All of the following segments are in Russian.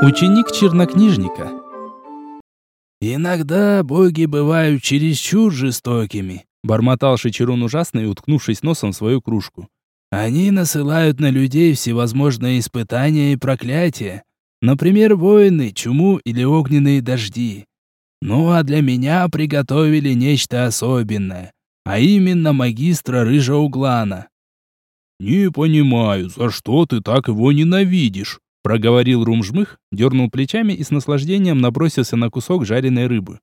Ученик чернокнижника. «Иногда боги бывают чересчур жестокими», — бормотал Шичерун ужасный, уткнувшись носом в свою кружку. «Они насылают на людей всевозможные испытания и проклятия. Например, войны, чуму или огненные дожди. Ну а для меня приготовили нечто особенное, а именно магистра Рыжеуглана». «Не понимаю, за что ты так его ненавидишь?» Проговорил Румжмых, дернул плечами и с наслаждением набросился на кусок жареной рыбы.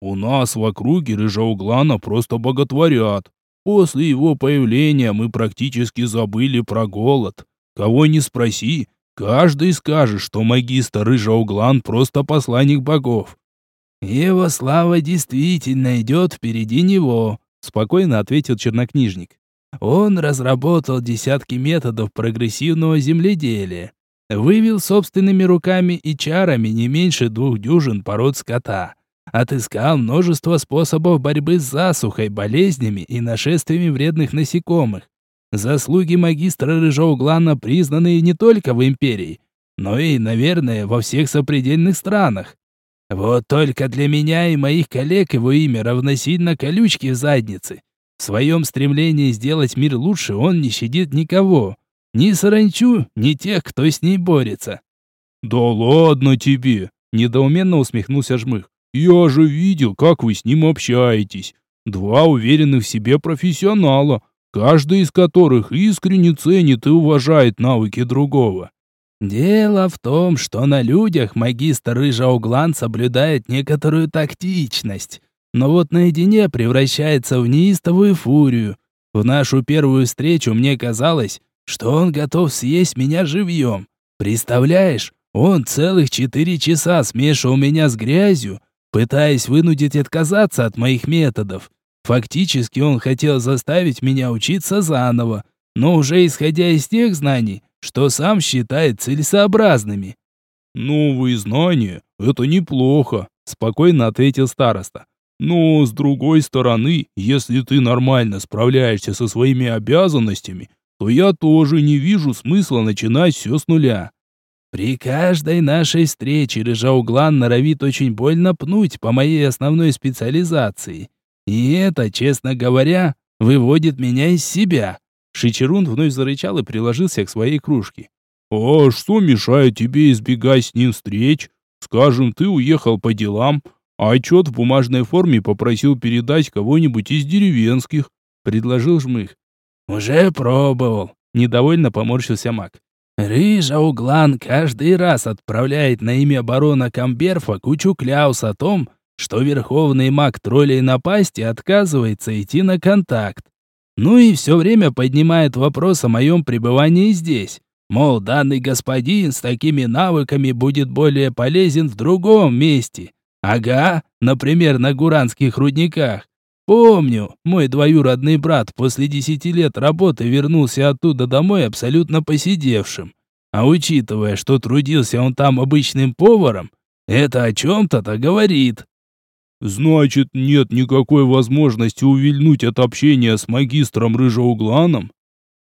«У нас в округе Рыжеуглана просто боготворят. После его появления мы практически забыли про голод. Кого не спроси, каждый скажет, что магистр Рыжеуглан просто посланник богов». «Его слава действительно идет впереди него», — спокойно ответил чернокнижник. «Он разработал десятки методов прогрессивного земледелия Вывел собственными руками и чарами не меньше двух дюжин пород скота. Отыскал множество способов борьбы с засухой, болезнями и нашествиями вредных насекомых. Заслуги магистра Рыжоуглана признаны не только в империи, но и, наверное, во всех сопредельных странах. Вот только для меня и моих коллег его имя равносильно колючке в заднице. В своем стремлении сделать мир лучше он не щадит никого. Ни саранчу, ни тех, кто с ней борется. «Да ладно тебе!» – недоуменно усмехнулся Жмых. «Я же видел, как вы с ним общаетесь. Два уверенных в себе профессионала, каждый из которых искренне ценит и уважает навыки другого». «Дело в том, что на людях магистр Рыжауглан соблюдает некоторую тактичность, но вот наедине превращается в неистовую фурию. В нашу первую встречу мне казалось, что он готов съесть меня живьем. Представляешь, он целых четыре часа смешивал меня с грязью, пытаясь вынудить отказаться от моих методов. Фактически он хотел заставить меня учиться заново, но уже исходя из тех знаний, что сам считает целесообразными. «Новые знания — это неплохо», — спокойно ответил староста. «Но, с другой стороны, если ты нормально справляешься со своими обязанностями, то я тоже не вижу смысла начинать все с нуля. При каждой нашей встрече Рыжауглан норовит очень больно пнуть по моей основной специализации. И это, честно говоря, выводит меня из себя. Шичерун вновь зарычал и приложился к своей кружке. «А что мешает тебе избегать с ним встреч? Скажем, ты уехал по делам, а отчет в бумажной форме попросил передать кого-нибудь из деревенских», — предложил Жмых. «Уже пробовал», — недовольно поморщился маг. «Рыжа Углан каждый раз отправляет на имя барона Камберфа кучу кляус о том, что верховный маг троллей напасти отказывается идти на контакт. Ну и все время поднимает вопрос о моем пребывании здесь. Мол, данный господин с такими навыками будет более полезен в другом месте. Ага, например, на гуранских рудниках. Помню, мой двоюродный брат после десяти лет работы вернулся оттуда домой абсолютно посидевшим. А учитывая, что трудился он там обычным поваром, это о чем-то-то говорит. Значит, нет никакой возможности увильнуть от общения с магистром Рыжеугланом?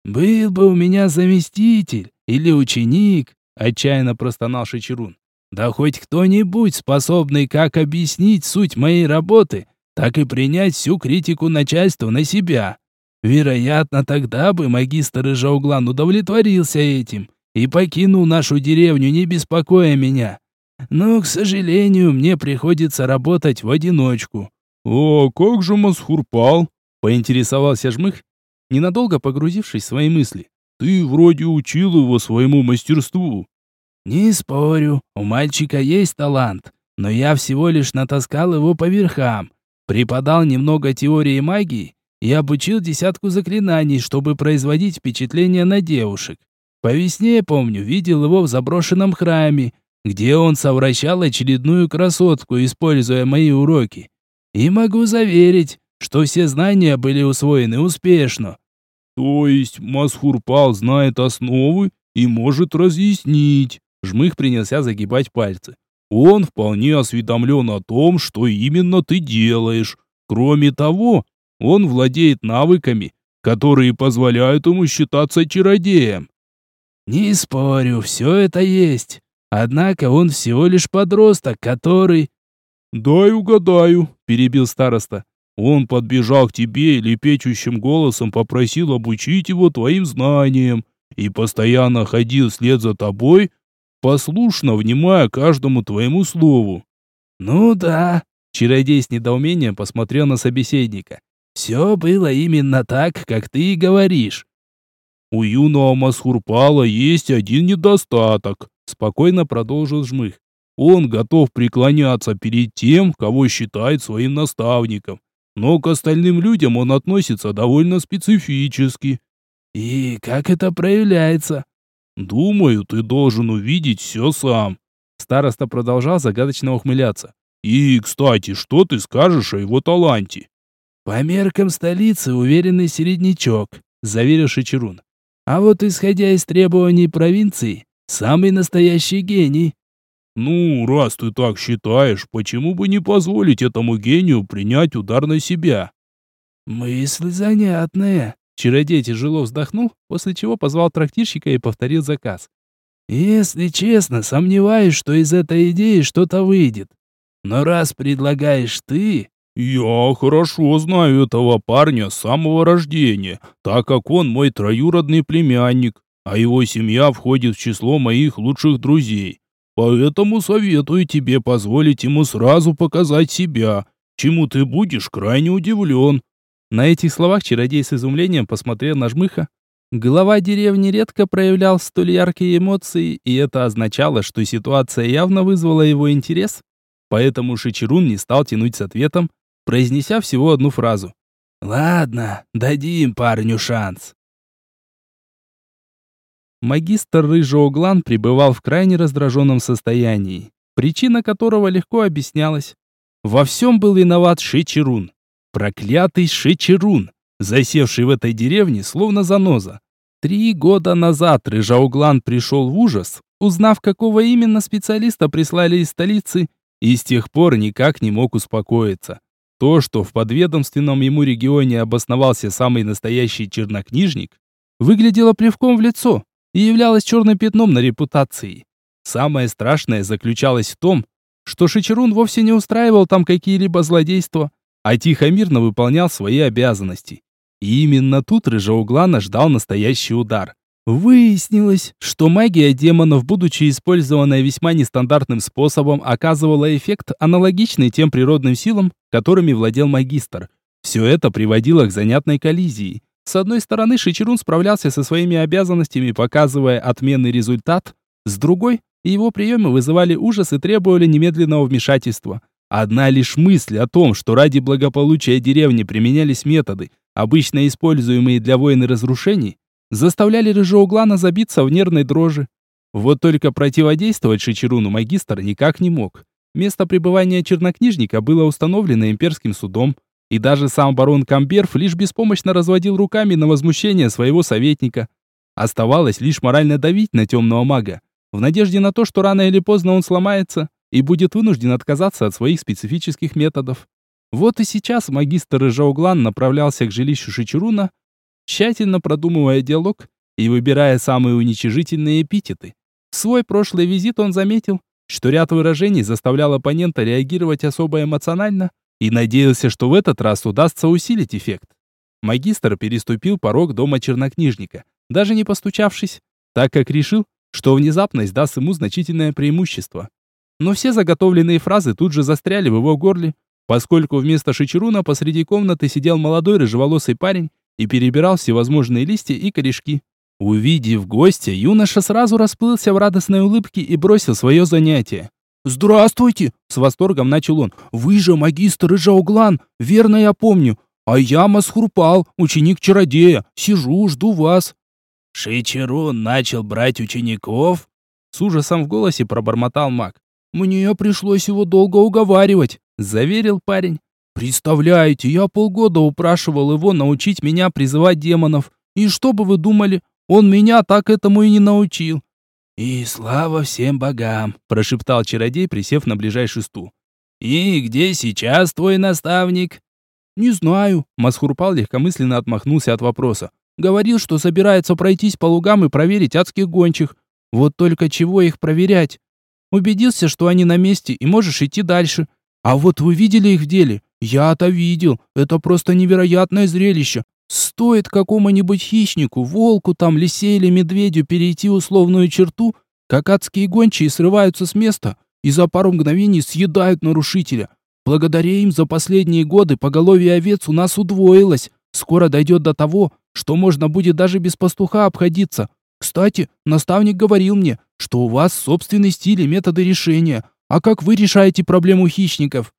Был бы у меня заместитель или ученик, отчаянно простонал Шичерун. Да хоть кто-нибудь, способный как объяснить суть моей работы, так и принять всю критику начальства на себя. Вероятно, тогда бы магистр Ижауглан удовлетворился этим и покинул нашу деревню, не беспокоя меня. Но, к сожалению, мне приходится работать в одиночку. «О, как же Масхурпал?» — поинтересовался Жмых, ненадолго погрузившись в свои мысли. «Ты вроде учил его своему мастерству». «Не спорю, у мальчика есть талант, но я всего лишь натаскал его по верхам, Преподал немного теории магии и обучил десятку заклинаний, чтобы производить впечатление на девушек. По весне, помню, видел его в заброшенном храме, где он совращал очередную красотку, используя мои уроки. И могу заверить, что все знания были усвоены успешно. То есть Масхурпал знает основы и может разъяснить. Жмых принялся загибать пальцы. Он вполне осведомлен о том, что именно ты делаешь. Кроме того, он владеет навыками, которые позволяют ему считаться чародеем. Не спорю, все это есть. Однако он всего лишь подросток, который...» «Дай угадаю», — перебил староста. «Он подбежал к тебе и лепечущим голосом попросил обучить его твоим знаниям и постоянно ходил вслед за тобой, послушно внимая каждому твоему слову». «Ну да», — чародей с недоумением посмотрел на собеседника. «Все было именно так, как ты и говоришь». «У юного Масхурпала есть один недостаток», — спокойно продолжил Жмых. «Он готов преклоняться перед тем, кого считает своим наставником, но к остальным людям он относится довольно специфически». «И как это проявляется?» «Думаю, ты должен увидеть все сам». Староста продолжал загадочно ухмыляться. «И, кстати, что ты скажешь о его таланте?» «По меркам столицы уверенный середнячок», — заверил Шичерун. «А вот исходя из требований провинции, самый настоящий гений». «Ну, раз ты так считаешь, почему бы не позволить этому гению принять удар на себя?» «Мысль занятная», Чародей тяжело вздохнул, после чего позвал трактирщика и повторил заказ. «Если честно, сомневаюсь, что из этой идеи что-то выйдет. Но раз предлагаешь ты...» «Я хорошо знаю этого парня с самого рождения, так как он мой троюродный племянник, а его семья входит в число моих лучших друзей. Поэтому советую тебе позволить ему сразу показать себя, чему ты будешь крайне удивлен. На этих словах чародей с изумлением посмотрел на жмыха. Глава деревни редко проявлял столь яркие эмоции, и это означало, что ситуация явно вызвала его интерес. Поэтому Шичерун не стал тянуть с ответом, произнеся всего одну фразу. «Ладно, дадим парню шанс». Магистр Рыжеоглан пребывал в крайне раздраженном состоянии, причина которого легко объяснялась. Во всем был виноват Шичерун. Проклятый Шичерун, засевший в этой деревне словно заноза. Три года назад Рыжауглан пришел в ужас, узнав, какого именно специалиста прислали из столицы, и с тех пор никак не мог успокоиться. То, что в подведомственном ему регионе обосновался самый настоящий чернокнижник, выглядело плевком в лицо и являлось черным пятном на репутации. Самое страшное заключалось в том, что Шичерун вовсе не устраивал там какие-либо злодейства, а тихо-мирно выполнял свои обязанности. И именно тут Рыжеуглана ждал настоящий удар. Выяснилось, что магия демонов, будучи использованной весьма нестандартным способом, оказывала эффект, аналогичный тем природным силам, которыми владел магистр. Все это приводило к занятной коллизии. С одной стороны, Шичерун справлялся со своими обязанностями, показывая отменный результат. С другой, его приемы вызывали ужас и требовали немедленного вмешательства. Одна лишь мысль о том, что ради благополучия деревни применялись методы, обычно используемые для войн и разрушений, заставляли Рыжеуглана забиться в нервной дрожи. Вот только противодействовать Шичеруну магистр никак не мог. Место пребывания чернокнижника было установлено имперским судом, и даже сам барон Камберф лишь беспомощно разводил руками на возмущение своего советника. Оставалось лишь морально давить на темного мага, в надежде на то, что рано или поздно он сломается, и будет вынужден отказаться от своих специфических методов. Вот и сейчас магистр Рыжауглан направлялся к жилищу Шичеруна, тщательно продумывая диалог и выбирая самые уничижительные эпитеты. В свой прошлый визит он заметил, что ряд выражений заставлял оппонента реагировать особо эмоционально и надеялся, что в этот раз удастся усилить эффект. Магистр переступил порог дома чернокнижника, даже не постучавшись, так как решил, что внезапность даст ему значительное преимущество. Но все заготовленные фразы тут же застряли в его горле, поскольку вместо Шичеруна посреди комнаты сидел молодой рыжеволосый парень и перебирал всевозможные листья и корешки. Увидев гостя, юноша сразу расплылся в радостной улыбке и бросил свое занятие. «Здравствуйте!» — с восторгом начал он. «Вы же магистр Ижауглан, верно я помню. А я Масхурпал, ученик чародея. Сижу, жду вас». «Шичерун начал брать учеников?» С ужасом в голосе пробормотал маг. «Мне пришлось его долго уговаривать», — заверил парень. «Представляете, я полгода упрашивал его научить меня призывать демонов. И что бы вы думали, он меня так этому и не научил». «И слава всем богам», — прошептал чародей, присев на ближайший стул. «И где сейчас твой наставник?» «Не знаю», — Масхурпал легкомысленно отмахнулся от вопроса. «Говорил, что собирается пройтись по лугам и проверить адских гончих. Вот только чего их проверять? Убедился, что они на месте, и можешь идти дальше. А вот вы видели их в деле? Я-то видел. Это просто невероятное зрелище. Стоит какому-нибудь хищнику, волку там, лисе или медведю перейти условную черту, как адские гончие срываются с места и за пару мгновений съедают нарушителя. Благодаря им за последние годы поголовье овец у нас удвоилось. Скоро дойдет до того, что можно будет даже без пастуха обходиться. Кстати, наставник говорил мне, что у вас собственный стиль и методы решения. А как вы решаете проблему хищников?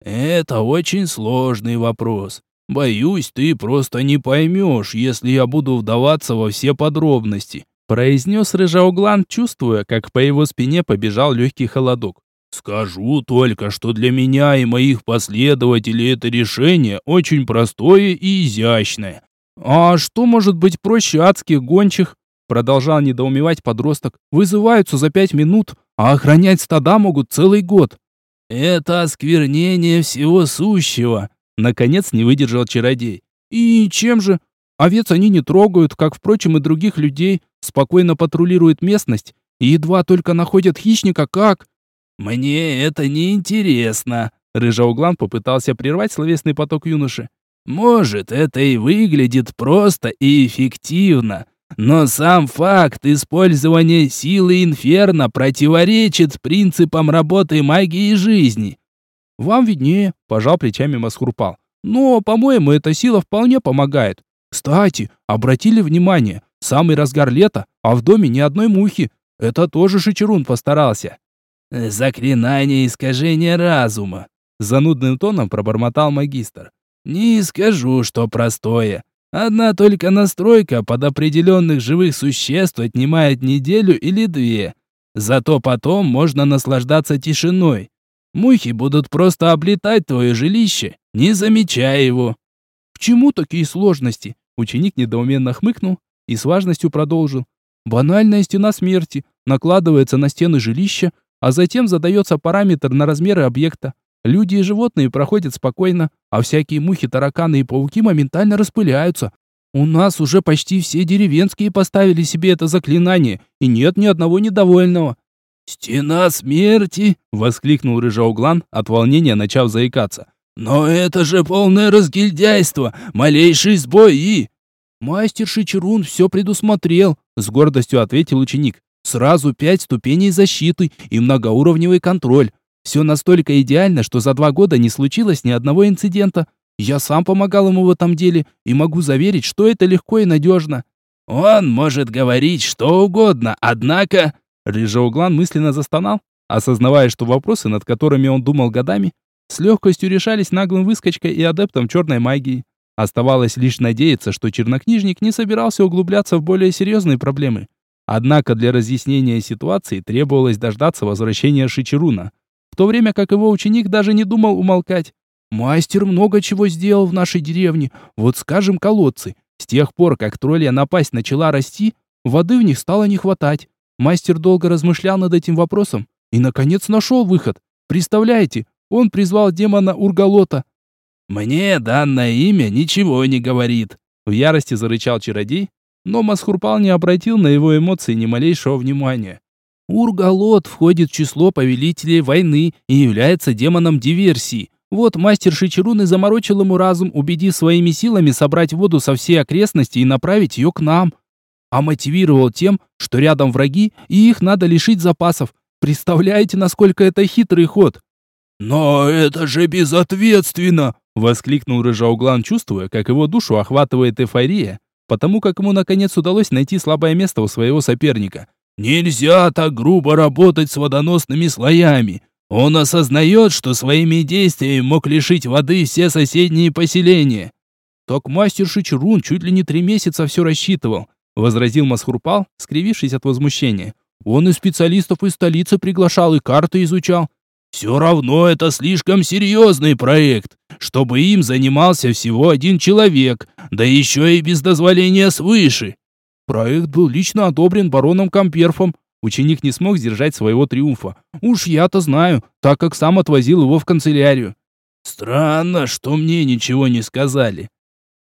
Это очень сложный вопрос. Боюсь, ты просто не поймешь, если я буду вдаваться во все подробности, произнес Рыжауглан, чувствуя, как по его спине побежал легкий холодок. Скажу только, что для меня и моих последователей это решение очень простое и изящное. А что может быть проще адских гончих? Продолжал недоумевать подросток. Вызываются за пять минут, а охранять стада могут целый год. Это осквернение всего сущего. Наконец не выдержал чародей. И чем же? Овец они не трогают, как, впрочем, и других людей, спокойно патрулируют местность, и едва только находят хищника, как... «Мне это не интересно», — Рыжауглан попытался прервать словесный поток юноши. «Может, это и выглядит просто и эффективно, но сам факт использования силы инферно противоречит принципам работы магии жизни». «Вам виднее», — пожал плечами Масхурпал. «Но, по-моему, эта сила вполне помогает. Кстати, обратили внимание, самый разгар лета, а в доме ни одной мухи. Это тоже Шичерун постарался». «Заклинание искажения разума», — занудным тоном пробормотал магистр. «Не скажу, что простое. Одна только настройка под определенных живых существ отнимает неделю или две. Зато потом можно наслаждаться тишиной. Мухи будут просто облетать твое жилище, не замечая его». «К чему такие сложности?» Ученик недоуменно хмыкнул и с важностью продолжил. «Банальная стена смерти накладывается на стены жилища, а затем задается параметр на размеры объекта. Люди и животные проходят спокойно, а всякие мухи, тараканы и пауки моментально распыляются. У нас уже почти все деревенские поставили себе это заклинание, и нет ни одного недовольного. «Стена смерти!» — воскликнул Рыжауглан, от волнения начав заикаться. «Но это же полное разгильдяйство! Малейший сбой и...» «Мастер Шичерун все предусмотрел», — с гордостью ответил ученик. Сразу пять ступеней защиты и многоуровневый контроль. Все настолько идеально, что за два года не случилось ни одного инцидента. Я сам помогал ему в этом деле и могу заверить, что это легко и надежно. Он может говорить что угодно, однако... Рыжеуглан мысленно застонал, осознавая, что вопросы, над которыми он думал годами, с легкостью решались наглым выскочкой и адептом черной магии. Оставалось лишь надеяться, что чернокнижник не собирался углубляться в более серьезные проблемы. Однако для разъяснения ситуации требовалось дождаться возвращения Шичеруна, в то время как его ученик даже не думал умолкать. Мастер много чего сделал в нашей деревне, вот скажем, колодцы. С тех пор, как троллья напасть начала расти, воды в них стало не хватать. Мастер долго размышлял над этим вопросом и, наконец, нашел выход. Представляете, он призвал демона Ургалота. «Мне данное имя ничего не говорит», — в ярости зарычал чародей, но Масхурпал не обратил на его эмоции ни малейшего внимания. Ургалот входит в число повелителей войны и является демоном диверсии. Вот мастер Шичерун и заморочил ему разум, убедив своими силами собрать воду со всей окрестности и направить ее к нам. А мотивировал тем, что рядом враги, и их надо лишить запасов. Представляете, насколько это хитрый ход? «Но это же безответственно!» — воскликнул Рыжауглан, чувствуя, как его душу охватывает эйфория, потому как ему наконец удалось найти слабое место у своего соперника. «Нельзя так грубо работать с водоносными слоями. Он осознает, что своими действиями мог лишить воды все соседние поселения». «Так мастер Шичерун чуть ли не три месяца все рассчитывал», — возразил Масхурпал, скривившись от возмущения. «Он и специалистов из столицы приглашал, и карты изучал. Все равно это слишком серьезный проект, чтобы им занимался всего один человек, да еще и без дозволения свыше. Проект был лично одобрен бароном Камперфом. Ученик не смог сдержать своего триумфа. Уж я-то знаю, так как сам отвозил его в канцелярию. Странно, что мне ничего не сказали.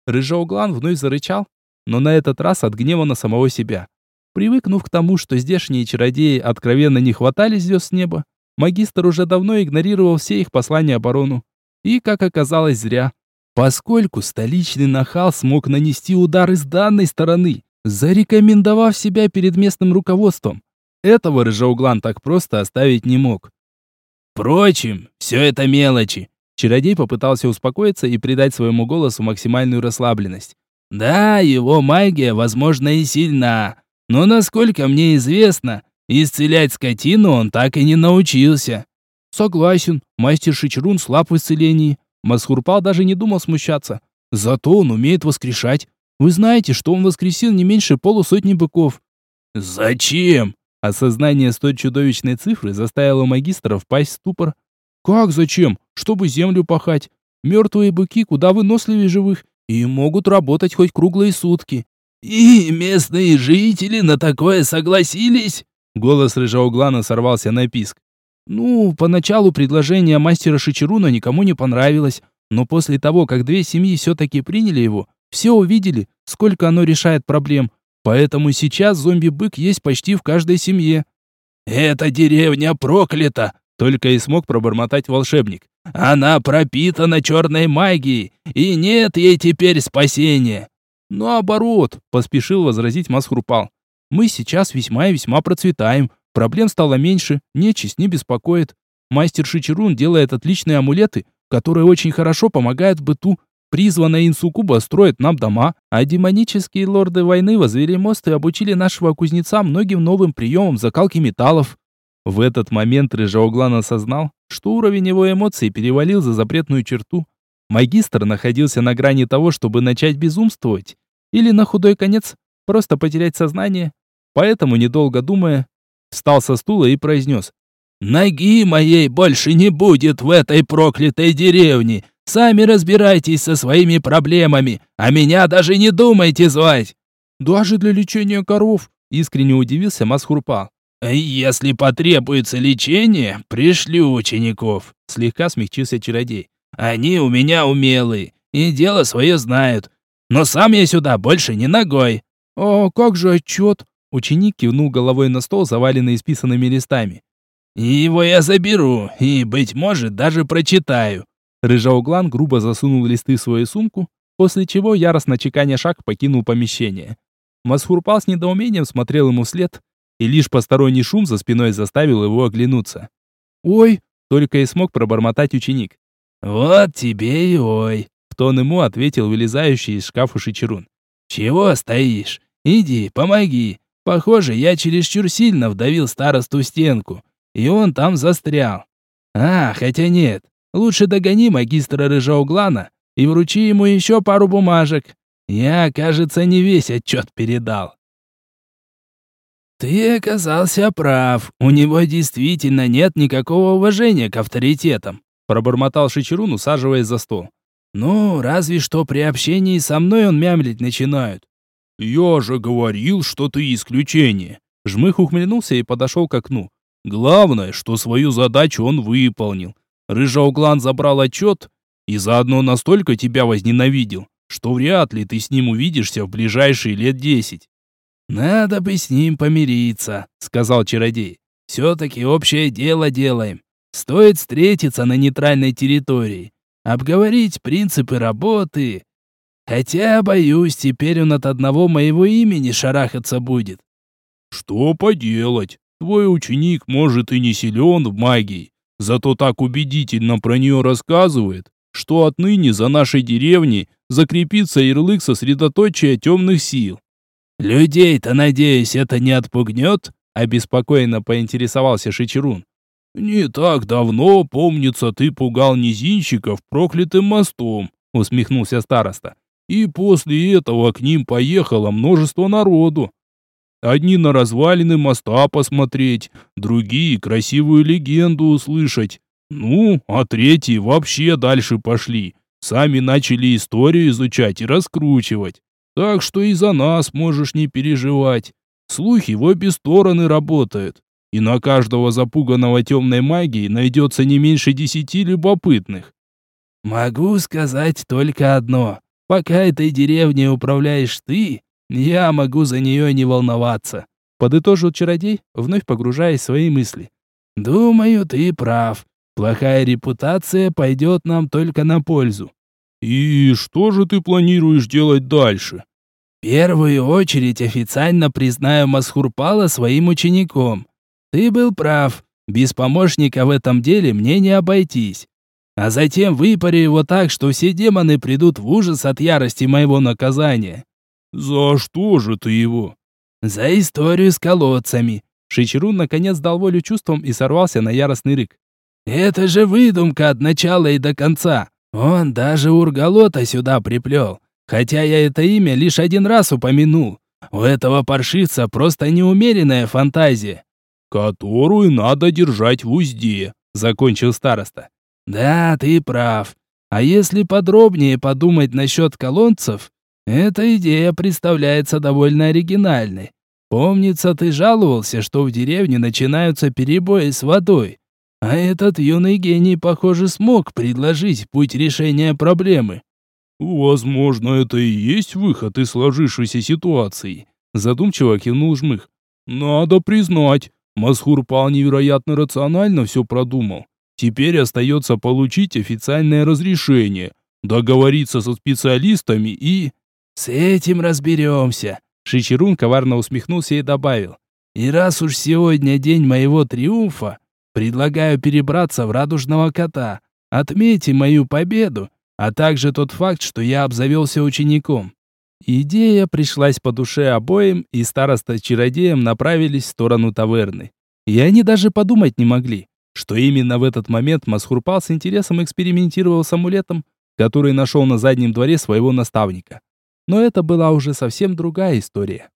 Рыжеуглан вновь зарычал, но на этот раз от гнева на самого себя. Привыкнув к тому, что здешние чародеи откровенно не хватали звезд с неба, магистр уже давно игнорировал все их послания оборону. И, как оказалось, зря. Поскольку столичный нахал смог нанести удар из данной стороны, зарекомендовав себя перед местным руководством, этого Рыжауглан так просто оставить не мог. Впрочем, все это мелочи. Чародей попытался успокоиться и придать своему голосу максимальную расслабленность. Да, его магия, возможно, и сильна, но, насколько мне известно, исцелять скотину он так и не научился. Согласен, мастер Шичрун слаб в исцелении. Масхурпал даже не думал смущаться. Зато он умеет воскрешать. Вы знаете, что он воскресил не меньше полусотни быков. Зачем? Осознание столь чудовищной цифры заставило магистра впасть в ступор. Как зачем? Чтобы землю пахать. Мертвые быки куда выносливее живых и могут работать хоть круглые сутки. «И местные жители на такое согласились?» Голос Рыжауглана сорвался на писк. Ну, поначалу предложение мастера Шичеруна никому не понравилось, но после того, как две семьи все-таки приняли его, все увидели, сколько оно решает проблем. Поэтому сейчас зомби-бык есть почти в каждой семье. «Эта деревня проклята!» Только и смог пробормотать волшебник. «Она пропитана черной магией, и нет ей теперь спасения!» «Наоборот», — поспешил возразить Масхрупал. «Мы сейчас весьма и весьма процветаем, проблем стало меньше, нечисть не беспокоит. Мастер Шичерун делает отличные амулеты, которые очень хорошо помогают быту. Призванная инсукуба строит нам дома, а демонические лорды войны возвели мост и обучили нашего кузнеца многим новым приемам закалки металлов». В этот момент Рыжауглан осознал, что уровень его эмоций перевалил за запретную черту. Магистр находился на грани того, чтобы начать безумствовать, или на худой конец просто потерять сознание. Поэтому, недолго думая, встал со стула и произнес. «Ноги моей больше не будет в этой проклятой деревне. Сами разбирайтесь со своими проблемами, а меня даже не думайте звать». «Даже для лечения коров», — искренне удивился Масхурпа. «Если потребуется лечение, пришлю учеников», — слегка смягчился чародей. Они у меня умелые и дело свое знают. Но сам я сюда больше не ногой». «А как же отчет?» Ученик кивнул головой на стол, заваленный исписанными листами. «Его я заберу и, быть может, даже прочитаю». Рыжауглан грубо засунул листы в свою сумку, после чего яростно чеканя шаг покинул помещение. Масхурпал с недоумением смотрел ему вслед, и лишь посторонний шум за спиной заставил его оглянуться. «Ой!» — только и смог пробормотать ученик. «Вот тебе и ой!» — в тон ему ответил вылезающий из шкафа Шичерун. «Чего стоишь? Иди, помоги. Похоже, я чересчур сильно вдавил старосту стенку, и он там застрял. А, хотя нет, лучше догони магистра Рыжауглана и вручи ему еще пару бумажек. Я, кажется, не весь отчет передал». «Ты оказался прав. У него действительно нет никакого уважения к авторитетам пробормотал Шичерун, усаживаясь за стол. «Ну, разве что при общении со мной он мямлить начинает». «Я же говорил, что ты исключение». Жмых ухмыльнулся и подошел к окну. «Главное, что свою задачу он выполнил. Рыжауглан забрал отчет и заодно настолько тебя возненавидел, что вряд ли ты с ним увидишься в ближайшие лет десять». «Надо бы с ним помириться», — сказал чародей. «Все-таки общее дело делаем. Стоит встретиться на нейтральной территории, обговорить принципы работы. Хотя, боюсь, теперь он от одного моего имени шарахаться будет. Что поделать? Твой ученик, может, и не силен в магии, зато так убедительно про нее рассказывает, что отныне за нашей деревней закрепится ярлык сосредоточия темных сил. Людей-то, надеюсь, это не отпугнет? Обеспокоенно поинтересовался Шичерун. «Не так давно, помнится, ты пугал низинщиков проклятым мостом», усмехнулся староста. «И после этого к ним поехало множество народу. Одни на развалины моста посмотреть, другие красивую легенду услышать. Ну, а третьи вообще дальше пошли. Сами начали историю изучать и раскручивать. Так что и за нас можешь не переживать. Слухи в обе стороны работают и на каждого запуганного темной магией найдется не меньше десяти любопытных. Могу сказать только одно. Пока этой деревней управляешь ты, я могу за нее не волноваться. подытожил чародей, вновь погружаясь в свои мысли. Думаю, ты прав. Плохая репутация пойдет нам только на пользу. И что же ты планируешь делать дальше? В первую очередь официально признаю Масхурпала своим учеником. Ты был прав. Без помощника в этом деле мне не обойтись. А затем выпарю его так, что все демоны придут в ужас от ярости моего наказания. За что же ты его? За историю с колодцами. Шичерун наконец дал волю чувствам и сорвался на яростный рык. Это же выдумка от начала и до конца. Он даже Ургалота сюда приплел. Хотя я это имя лишь один раз упомянул. У этого паршивца просто неумеренная фантазия которую надо держать в узде», — закончил староста. «Да, ты прав. А если подробнее подумать насчет колонцев, эта идея представляется довольно оригинальной. Помнится, ты жаловался, что в деревне начинаются перебои с водой. А этот юный гений, похоже, смог предложить путь решения проблемы. Возможно, это и есть выход из сложившейся ситуации, задумчиво кивнул Жмых. Надо признать, Масхурпал невероятно рационально все продумал. Теперь остается получить официальное разрешение, договориться со специалистами и... «С этим разберемся», — Шичерун коварно усмехнулся и добавил. «И раз уж сегодня день моего триумфа, предлагаю перебраться в Радужного Кота, отметим мою победу, а также тот факт, что я обзавелся учеником». Идея пришлась по душе обоим, и староста чародеем направились в сторону таверны. И они даже подумать не могли, что именно в этот момент Масхурпал с интересом экспериментировал с амулетом, который нашел на заднем дворе своего наставника. Но это была уже совсем другая история.